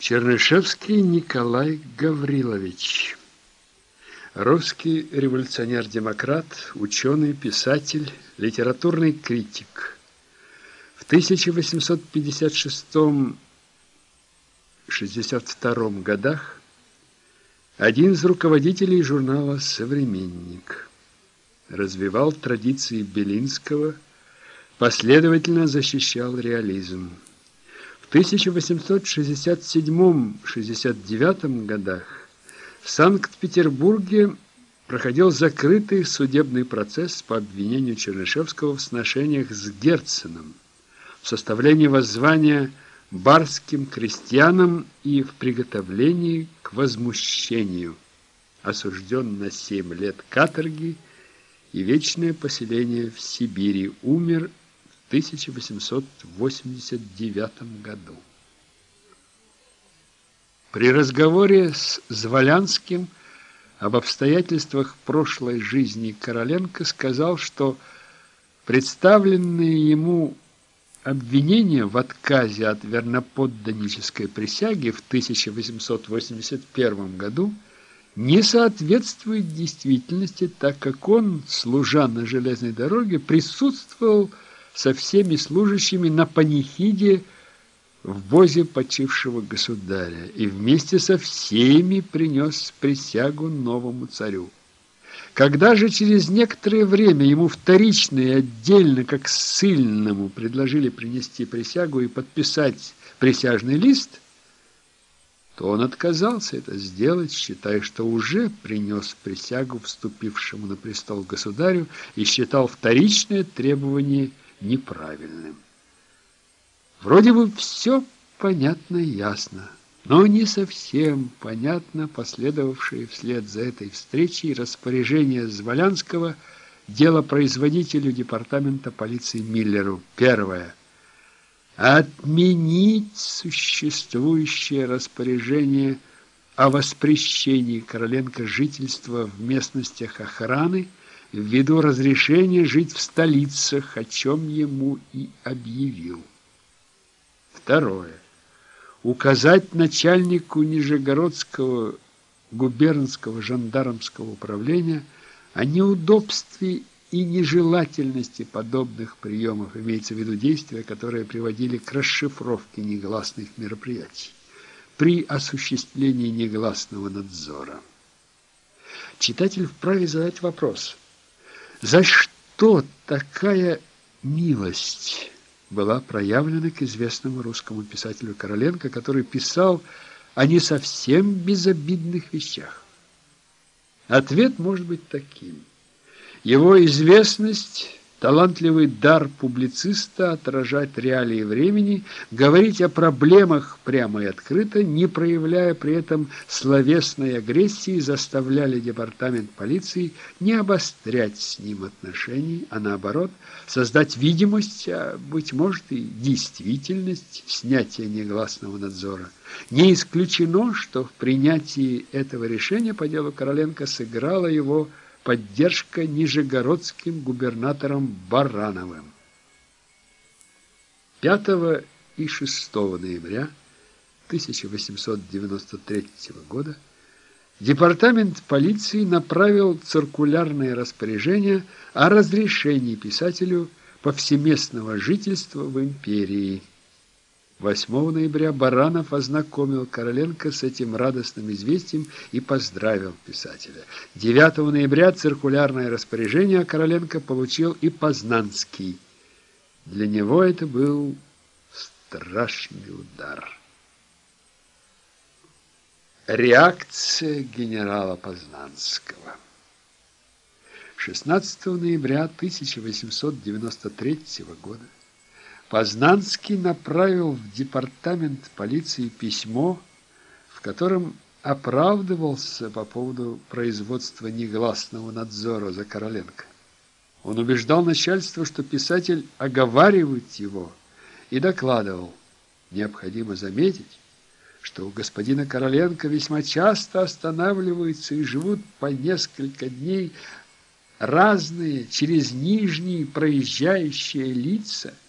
Чернышевский Николай Гаврилович. Русский революционер-демократ, ученый, писатель, литературный критик. В 1856-62 годах один из руководителей журнала «Современник» развивал традиции Белинского, последовательно защищал реализм. 1867-69 годах в Санкт-Петербурге проходил закрытый судебный процесс по обвинению Чернышевского в сношениях с Герценом, в составлении воззвания барским крестьянам и в приготовлении к возмущению. Осужден на семь лет каторги и вечное поселение в Сибири, умер 1889 году. При разговоре с Зволянским об обстоятельствах прошлой жизни Короленко сказал, что представленные ему обвинения в отказе от верноподданнической присяги в 1881 году не соответствуют действительности, так как он, служа на железной дороге, присутствовал со всеми служащими на панихиде в бозе почившего государя и вместе со всеми принес присягу новому царю. Когда же через некоторое время ему вторично и отдельно, как ссыльному, предложили принести присягу и подписать присяжный лист, то он отказался это сделать, считая, что уже принес присягу вступившему на престол государю и считал вторичное требование неправильным. Вроде бы все понятно и ясно, но не совсем понятно последовавшие вслед за этой встречей распоряжение Зволянского делопроизводителю департамента полиции Миллеру. Первое. Отменить существующее распоряжение о воспрещении Короленко жительства в местностях охраны ввиду разрешения жить в столицах, о чем ему и объявил. Второе. Указать начальнику Нижегородского губернского жандармского управления о неудобстве и нежелательности подобных приемов, имеется в виду действия, которые приводили к расшифровке негласных мероприятий при осуществлении негласного надзора. Читатель вправе задать вопрос – за что такая милость была проявлена к известному русскому писателю Короленко, который писал о не совсем безобидных вещах? Ответ может быть таким. Его известность Талантливый дар публициста отражать реалии времени, говорить о проблемах прямо и открыто, не проявляя при этом словесной агрессии, заставляли департамент полиции не обострять с ним отношений, а наоборот, создать видимость, а, быть может, и действительность снятия негласного надзора. Не исключено, что в принятии этого решения по делу Короленко сыграла его поддержка нижегородским губернатором Барановым. 5 и 6 ноября 1893 года Департамент полиции направил циркулярное распоряжение о разрешении писателю повсеместного жительства в империи. 8 ноября Баранов ознакомил Короленко с этим радостным известием и поздравил писателя. 9 ноября циркулярное распоряжение Короленко получил и Познанский. Для него это был страшный удар. Реакция генерала Познанского 16 ноября 1893 года Познанский направил в департамент полиции письмо, в котором оправдывался по поводу производства негласного надзора за Короленко. Он убеждал начальство, что писатель оговаривает его, и докладывал. Необходимо заметить, что у господина Короленко весьма часто останавливаются и живут по несколько дней разные через нижние проезжающие лица –